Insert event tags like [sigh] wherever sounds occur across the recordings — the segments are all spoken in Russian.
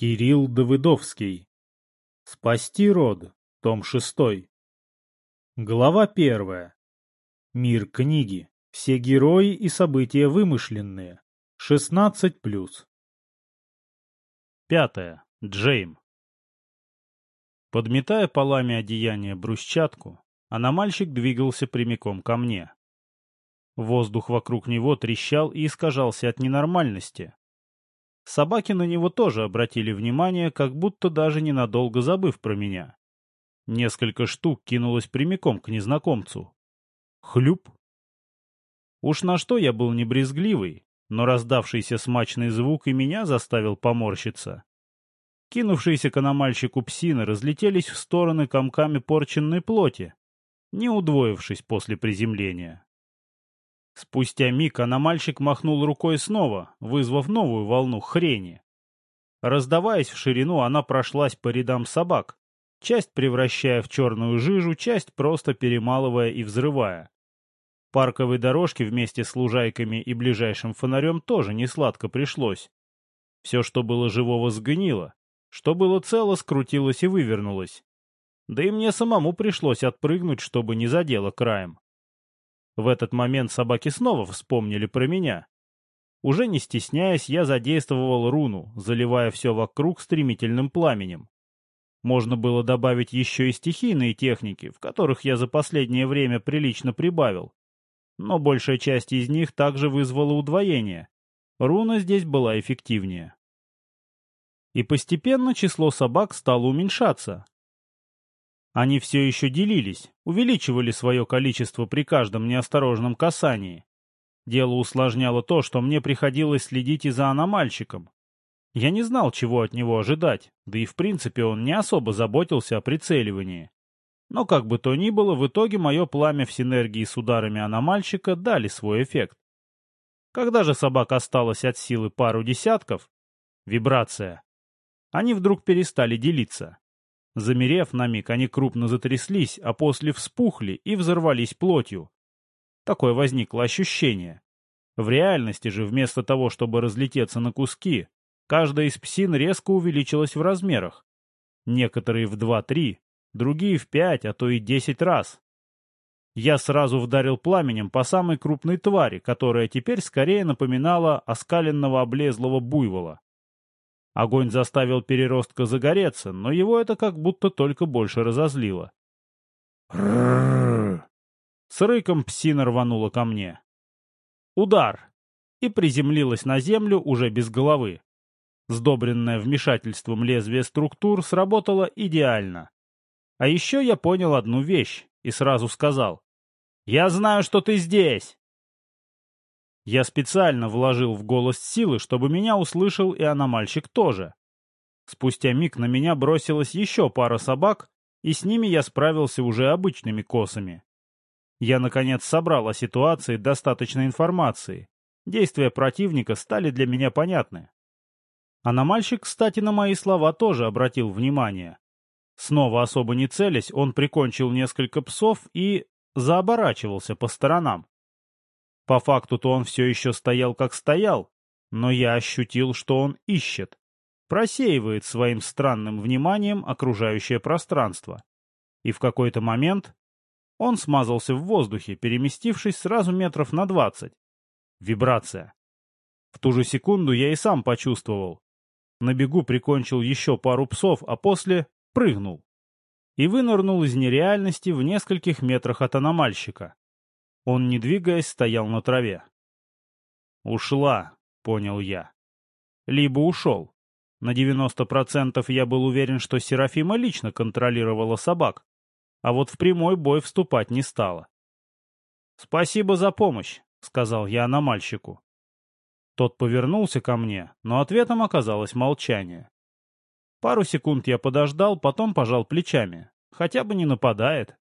Кирилл Давыдовский. Спасти род. Том 6. Глава 1. Мир книги. Все герои и события вымышленные. 16+. Пятое. Джейм. Подметая полами одеяния брусчатку, аномальщик двигался прямиком ко мне. Воздух вокруг него трещал и искажался от ненормальности, Собаки на него тоже обратили внимание, как будто даже ненадолго забыв про меня. Несколько штук кинулось прямиком к незнакомцу. Хлюп. Уж на что я был не брезгливый, но раздавшийся смачный звук и меня заставил поморщиться. Кинувшиеся к аномальщику псины разлетелись в стороны комками порченной плоти, не удвоившись после приземления. Спустя миг аномальщик махнул рукой снова, вызвав новую волну хрени. Раздаваясь в ширину, она прошлась по рядам собак, часть превращая в черную жижу, часть просто перемалывая и взрывая. Парковой дорожке вместе с лужайками и ближайшим фонарем тоже не сладко пришлось. Все, что было живого, сгнило, что было цело, скрутилось и вывернулось. Да и мне самому пришлось отпрыгнуть, чтобы не задело краем. В этот момент собаки снова вспомнили про меня. Уже не стесняясь, я задействовал руну, заливая все вокруг стремительным пламенем. Можно было добавить еще и стихийные техники, в которых я за последнее время прилично прибавил. Но большая часть из них также вызвала удвоение. Руна здесь была эффективнее. И постепенно число собак стало уменьшаться, они все еще делились, увеличивали свое количество при каждом неосторожном касании. Дело усложняло то, что мне приходилось следить и за аномальщиком. Я не знал, чего от него ожидать, да и в принципе он не особо заботился о прицеливании. Но как бы то ни было, в итоге мое пламя в синергии с ударами аномальщика дали свой эффект. Когда же собак осталось от силы пару десятков, вибрация, они вдруг перестали делиться. Замерев на миг, они крупно затряслись, а после вспухли и взорвались плотью. Такое возникло ощущение. В реальности же, вместо того, чтобы разлететься на куски, каждая из псин резко увеличилась в размерах. Некоторые в два-три, другие в пять, а то и десять раз. Я сразу вдарил пламенем по самой крупной твари, которая теперь скорее напоминала оскаленного облезлого буйвола. Огонь заставил переростка загореться, но его это как будто только больше разозлило. С рыком псина рванула ко мне. Удар! И приземлилась на землю уже без головы. Сдобренное вмешательством лезвие структур сработало идеально. А еще я понял одну вещь и сразу сказал. «Я знаю, что ты здесь!» Я специально вложил в голос силы, чтобы меня услышал и аномальщик тоже. Спустя миг на меня бросилась еще пара собак, и с ними я справился уже обычными косами. Я, наконец, собрал о ситуации достаточно информации. Действия противника стали для меня понятны. Аномальщик, кстати, на мои слова тоже обратил внимание. Снова особо не целясь, он прикончил несколько псов и заоборачивался по сторонам. По факту-то он все еще стоял как стоял, но я ощутил, что он ищет, просеивает своим странным вниманием окружающее пространство. И в какой-то момент он смазался в воздухе, переместившись сразу метров на двадцать. Вибрация. В ту же секунду я и сам почувствовал. На бегу прикончил еще пару псов, а после прыгнул. И вынырнул из нереальности в нескольких метрах от аномальщика. Он, не двигаясь, стоял на траве. «Ушла», — понял я. «Либо ушел. На 90% я был уверен, что Серафима лично контролировала собак, а вот в прямой бой вступать не стала. «Спасибо за помощь», — сказал я аномальщику. Тот повернулся ко мне, но ответом оказалось молчание. Пару секунд я подождал, потом пожал плечами. Хотя бы не нападает.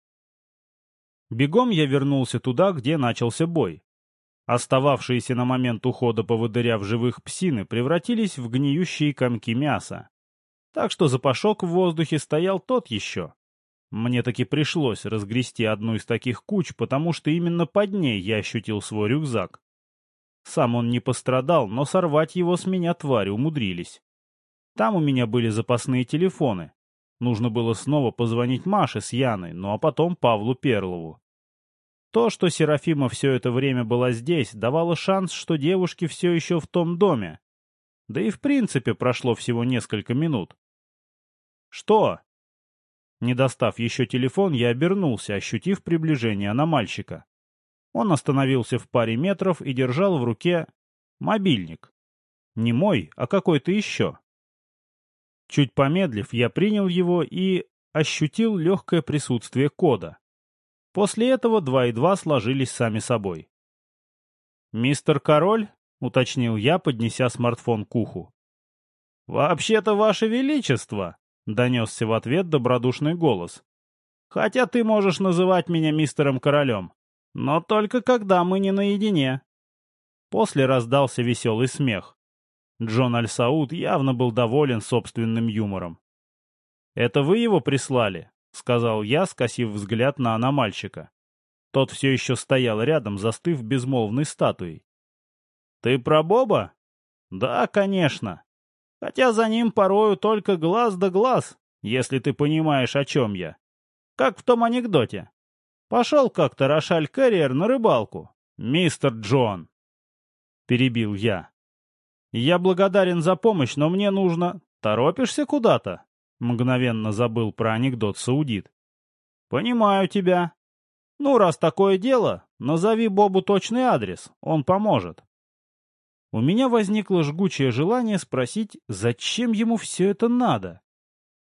Бегом я вернулся туда, где начался бой. Остававшиеся на момент ухода поводыря в живых псины превратились в гниющие комки мяса. Так что запашок в воздухе стоял тот еще. Мне таки пришлось разгрести одну из таких куч, потому что именно под ней я ощутил свой рюкзак. Сам он не пострадал, но сорвать его с меня твари умудрились. Там у меня были запасные телефоны. Нужно было снова позвонить Маше с Яной, ну а потом Павлу Перлову. То, что Серафима все это время была здесь, давало шанс, что девушки все еще в том доме. Да и в принципе прошло всего несколько минут. «Что?» Не достав еще телефон, я обернулся, ощутив приближение на мальчика. Он остановился в паре метров и держал в руке мобильник. Не мой, а какой-то еще. Чуть помедлив, я принял его и ощутил легкое присутствие кода. После этого два и два сложились сами собой. «Мистер Король?» — уточнил я, поднеся смартфон к уху. «Вообще-то, Ваше Величество!» — донесся в ответ добродушный голос. «Хотя ты можешь называть меня мистером Королем, но только когда мы не наедине». После раздался веселый смех. Джон Аль-Сауд явно был доволен собственным юмором. «Это вы его прислали?» — сказал я, скосив взгляд на аномальщика. Тот все еще стоял рядом, застыв безмолвной статуей. «Ты про Боба?» «Да, конечно. Хотя за ним порою только глаз да глаз, если ты понимаешь, о чем я. Как в том анекдоте. Пошел как-то Рошаль Керриер на рыбалку. Мистер Джон!» Перебил я. «Я благодарен за помощь, но мне нужно...» «Торопишься куда-то?» Мгновенно забыл про анекдот Саудит. «Понимаю тебя. Ну, раз такое дело, назови Бобу точный адрес, он поможет». У меня возникло жгучее желание спросить, зачем ему все это надо.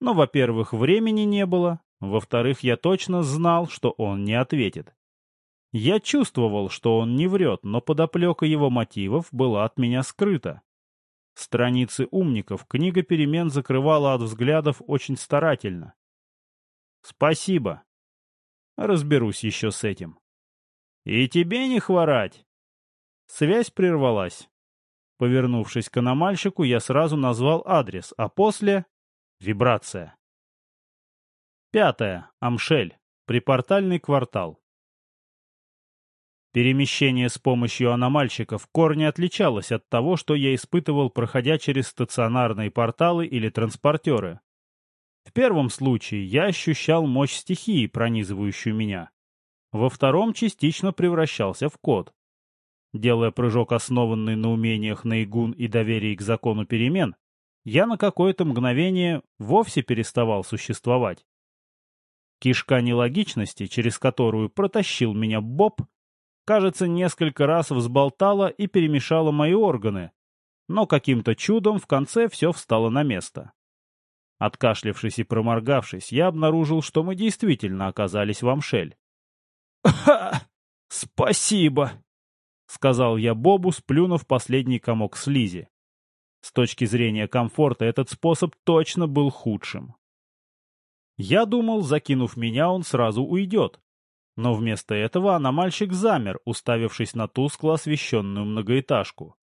Но, во-первых, времени не было, во-вторых, я точно знал, что он не ответит. Я чувствовал, что он не врет, но подоплека его мотивов была от меня скрыта. Страницы умников книга перемен закрывала от взглядов очень старательно. Спасибо. Разберусь еще с этим. И тебе не хворать. Связь прервалась. Повернувшись к аномальщику, я сразу назвал адрес, а после — вибрация. Пятое. Амшель. Припортальный квартал. Перемещение с помощью аномальщиков в корне отличалось от того, что я испытывал, проходя через стационарные порталы или транспортеры. В первом случае я ощущал мощь стихии, пронизывающую меня. Во втором частично превращался в код. Делая прыжок, основанный на умениях наигун и доверии к закону перемен, я на какое-то мгновение вовсе переставал существовать. Кишка нелогичности, через которую протащил меня Боб, кажется, несколько раз взболтала и перемешала мои органы, но каким-то чудом в конце все встало на место. Откашлившись и проморгавшись, я обнаружил, что мы действительно оказались в Амшель. [laughs] «Спасибо!» — сказал я Бобу, сплюнув последний комок слизи. С точки зрения комфорта этот способ точно был худшим. Я думал, закинув меня, он сразу уйдет, но вместо этого аномальщик замер, уставившись на тускло освещенную многоэтажку.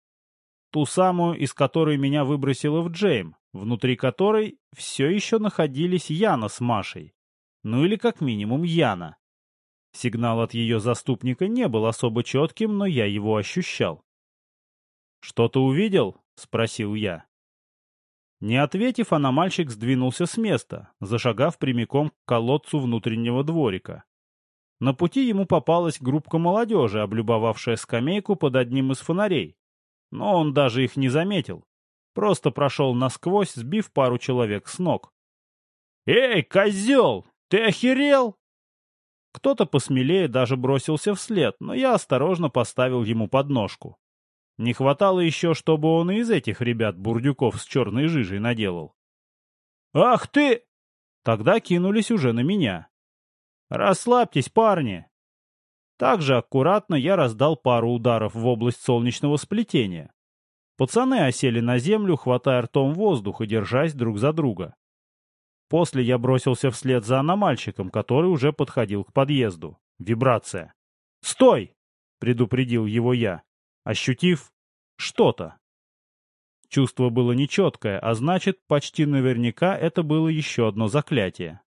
Ту самую, из которой меня выбросило в Джейм, внутри которой все еще находились Яна с Машей. Ну или как минимум Яна. Сигнал от ее заступника не был особо четким, но я его ощущал. «Что-то увидел?» — спросил я. Не ответив, аномальщик сдвинулся с места, зашагав прямиком к колодцу внутреннего дворика. На пути ему попалась группка молодежи, облюбовавшая скамейку под одним из фонарей. Но он даже их не заметил. Просто прошел насквозь, сбив пару человек с ног. «Эй, козел! Ты охерел?» Кто-то посмелее даже бросился вслед, но я осторожно поставил ему подножку. Не хватало еще, чтобы он и из этих ребят бурдюков с черной жижей наделал. «Ах ты!» Тогда кинулись уже на меня. «Расслабьтесь, парни!» Также аккуратно я раздал пару ударов в область солнечного сплетения. Пацаны осели на землю, хватая ртом воздух и держась друг за друга. После я бросился вслед за аномальщиком, который уже подходил к подъезду. Вибрация. «Стой!» — предупредил его я, ощутив что-то. Чувство было нечеткое, а значит, почти наверняка это было еще одно заклятие.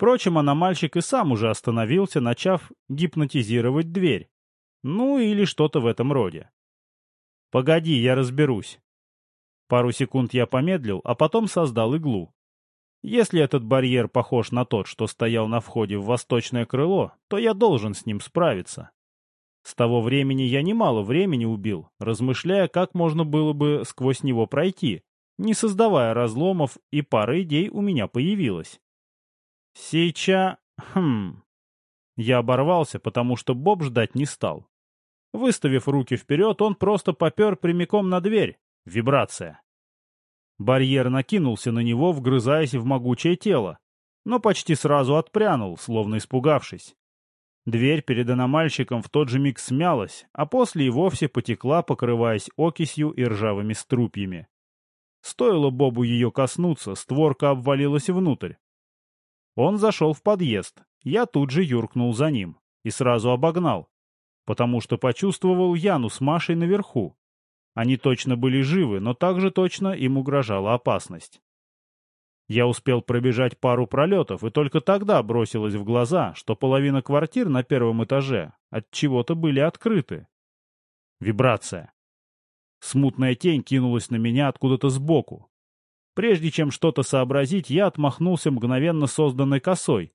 Впрочем, аномальщик и сам уже остановился, начав гипнотизировать дверь. Ну или что-то в этом роде. «Погоди, я разберусь». Пару секунд я помедлил, а потом создал иглу. Если этот барьер похож на тот, что стоял на входе в восточное крыло, то я должен с ним справиться. С того времени я немало времени убил, размышляя, как можно было бы сквозь него пройти, не создавая разломов, и пара идей у меня появилась. Сейчас... Хм... Я оборвался, потому что Боб ждать не стал. Выставив руки вперед, он просто попер прямиком на дверь. Вибрация. Барьер накинулся на него, вгрызаясь в могучее тело, но почти сразу отпрянул, словно испугавшись. Дверь перед аномальщиком в тот же миг смялась, а после и вовсе потекла, покрываясь окисью и ржавыми струпьями. Стоило Бобу ее коснуться, створка обвалилась внутрь. Он зашел в подъезд, я тут же юркнул за ним и сразу обогнал, потому что почувствовал Яну с Машей наверху. Они точно были живы, но также точно им угрожала опасность. Я успел пробежать пару пролетов, и только тогда бросилось в глаза, что половина квартир на первом этаже от чего-то были открыты. Вибрация. Смутная тень кинулась на меня откуда-то сбоку. Прежде чем что-то сообразить, я отмахнулся мгновенно созданной косой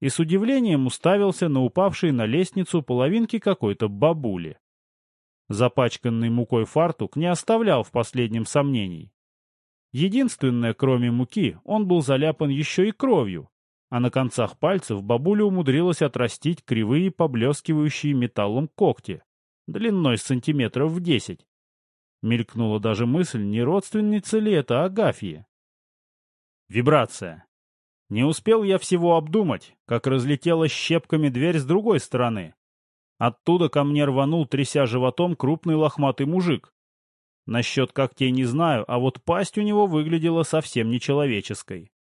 и с удивлением уставился на упавшие на лестницу половинки какой-то бабули. Запачканный мукой фартук не оставлял в последнем сомнений. Единственное, кроме муки, он был заляпан еще и кровью, а на концах пальцев бабуля умудрилась отрастить кривые поблескивающие металлом когти, длиной сантиметров в десять. Мелькнула даже мысль, не родственница ли это Агафьи. Вибрация. Не успел я всего обдумать, как разлетела щепками дверь с другой стороны. Оттуда ко мне рванул, тряся животом, крупный лохматый мужик. Насчет когтей не знаю, а вот пасть у него выглядела совсем нечеловеческой.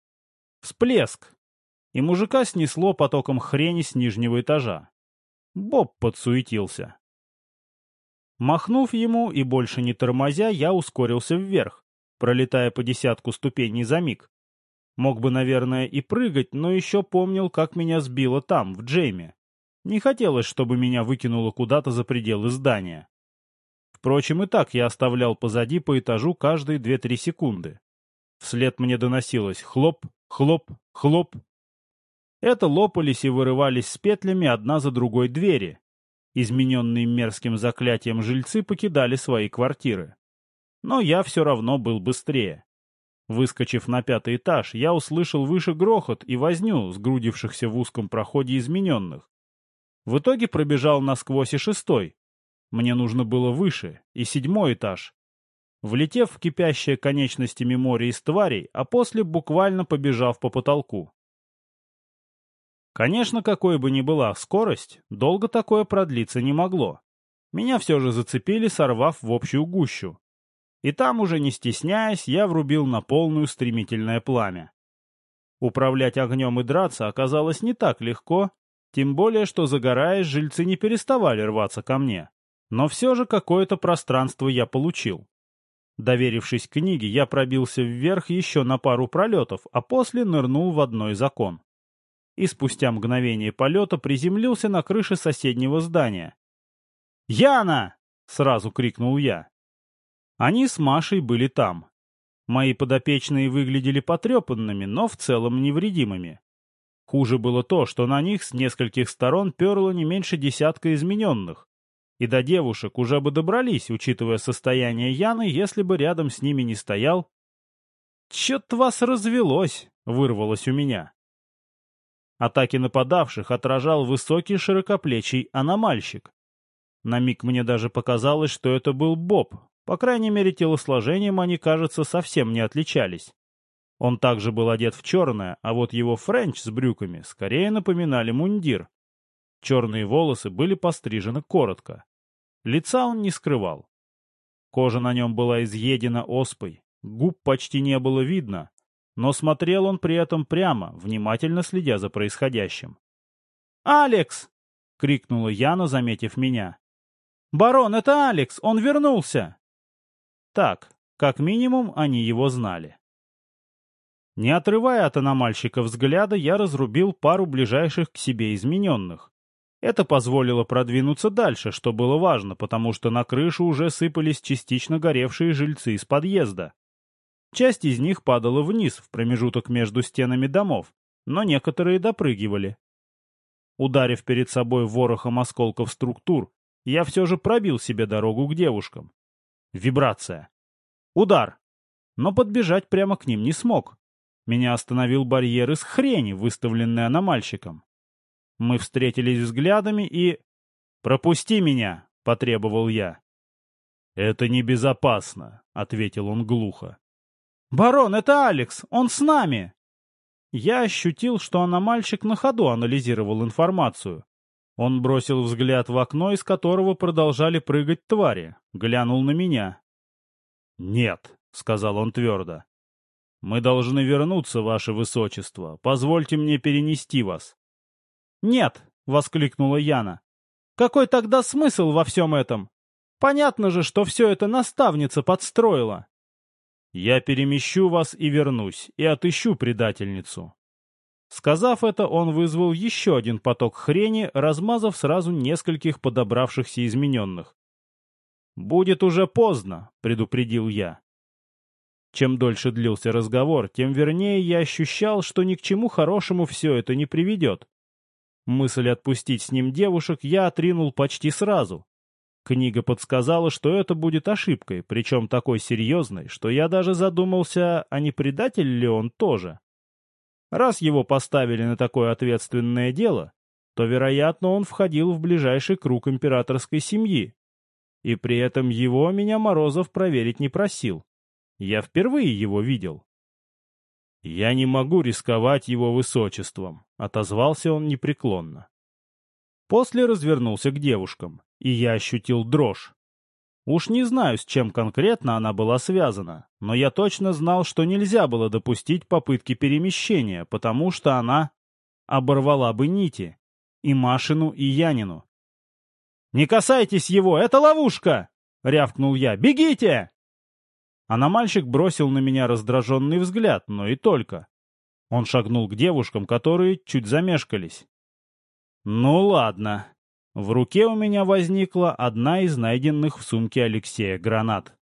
Всплеск! И мужика снесло потоком хрени с нижнего этажа. Боб подсуетился. Махнув ему и больше не тормозя, я ускорился вверх, пролетая по десятку ступеней за миг. Мог бы, наверное, и прыгать, но еще помнил, как меня сбило там, в Джейме. Не хотелось, чтобы меня выкинуло куда-то за пределы здания. Впрочем, и так я оставлял позади по этажу каждые две-три секунды. Вслед мне доносилось хлоп, хлоп, хлоп. Это лопались и вырывались с петлями одна за другой двери. Измененные мерзким заклятием жильцы покидали свои квартиры. Но я все равно был быстрее. Выскочив на пятый этаж, я услышал выше грохот и возню, сгрудившихся в узком проходе измененных. В итоге пробежал насквозь и шестой. Мне нужно было выше, и седьмой этаж. Влетев в кипящее конечностями море из тварей, а после буквально побежав по потолку. Конечно, какой бы ни была скорость, долго такое продлиться не могло. Меня все же зацепили, сорвав в общую гущу. И там уже не стесняясь, я врубил на полную стремительное пламя. Управлять огнем и драться оказалось не так легко, тем более, что загораясь, жильцы не переставали рваться ко мне. Но все же какое-то пространство я получил. Доверившись книге, я пробился вверх еще на пару пролетов, а после нырнул в одно из окон. И спустя мгновение полета приземлился на крыше соседнего здания. «Яна!» — сразу крикнул я. Они с Машей были там. Мои подопечные выглядели потрепанными, но в целом невредимыми. Хуже было то, что на них с нескольких сторон перло не меньше десятка измененных. И до девушек уже бы добрались, учитывая состояние Яны, если бы рядом с ними не стоял. «Чё-то вас развелось!» — вырвалось у меня. Атаки нападавших отражал высокий широкоплечий аномальщик. На миг мне даже показалось, что это был Боб, по крайней мере, телосложением они, кажется, совсем не отличались. Он также был одет в черное, а вот его френч с брюками скорее напоминали мундир. Черные волосы были пострижены коротко. Лица он не скрывал. Кожа на нем была изъедена оспой, губ почти не было видно, но смотрел он при этом прямо, внимательно следя за происходящим. «Алекс!» — крикнула Яна, заметив меня. «Барон, это Алекс! Он вернулся!» Так, как минимум, они его знали. Не отрывая от аномальщика взгляда, я разрубил пару ближайших к себе измененных. Это позволило продвинуться дальше, что было важно, потому что на крышу уже сыпались частично горевшие жильцы из подъезда. Часть из них падала вниз, в промежуток между стенами домов, но некоторые допрыгивали. Ударив перед собой ворохом осколков структур, я все же пробил себе дорогу к девушкам. Вибрация. Удар. Но подбежать прямо к ним не смог. Меня остановил барьер из хрени, выставленный аномальщиком. Мы встретились взглядами и... «Пропусти меня!» — потребовал я. «Это небезопасно», — ответил он глухо. «Барон, это Алекс! Он с нами!» Я ощутил, что аномальщик на ходу анализировал информацию. Он бросил взгляд в окно, из которого продолжали прыгать твари, глянул на меня. «Нет», — сказал он твердо. «Мы должны вернуться, ваше высочество. Позвольте мне перенести вас». «Нет!» — воскликнула Яна. «Какой тогда смысл во всем этом? Понятно же, что все это наставница подстроила». «Я перемещу вас и вернусь, и отыщу предательницу». Сказав это, он вызвал еще один поток хрени, размазав сразу нескольких подобравшихся измененных. «Будет уже поздно», — предупредил я. Чем дольше длился разговор, тем вернее я ощущал, что ни к чему хорошему все это не приведет. Мысль отпустить с ним девушек я отринул почти сразу. Книга подсказала, что это будет ошибкой, причем такой серьезной, что я даже задумался, а не предатель ли он тоже. Раз его поставили на такое ответственное дело, то, вероятно, он входил в ближайший круг императорской семьи. И при этом его меня Морозов проверить не просил. Я впервые его видел. «Я не могу рисковать его высочеством», — отозвался он непреклонно. После развернулся к девушкам, и я ощутил дрожь. Уж не знаю, с чем конкретно она была связана, но я точно знал, что нельзя было допустить попытки перемещения, потому что она оборвала бы нити, и Машину, и Янину. «Не касайтесь его, это ловушка!» — рявкнул я. «Бегите!» Аномальщик бросил на меня раздраженный взгляд, но и только. Он шагнул к девушкам, которые чуть замешкались. «Ну ладно». В руке у меня возникла одна из найденных в сумке Алексея гранат.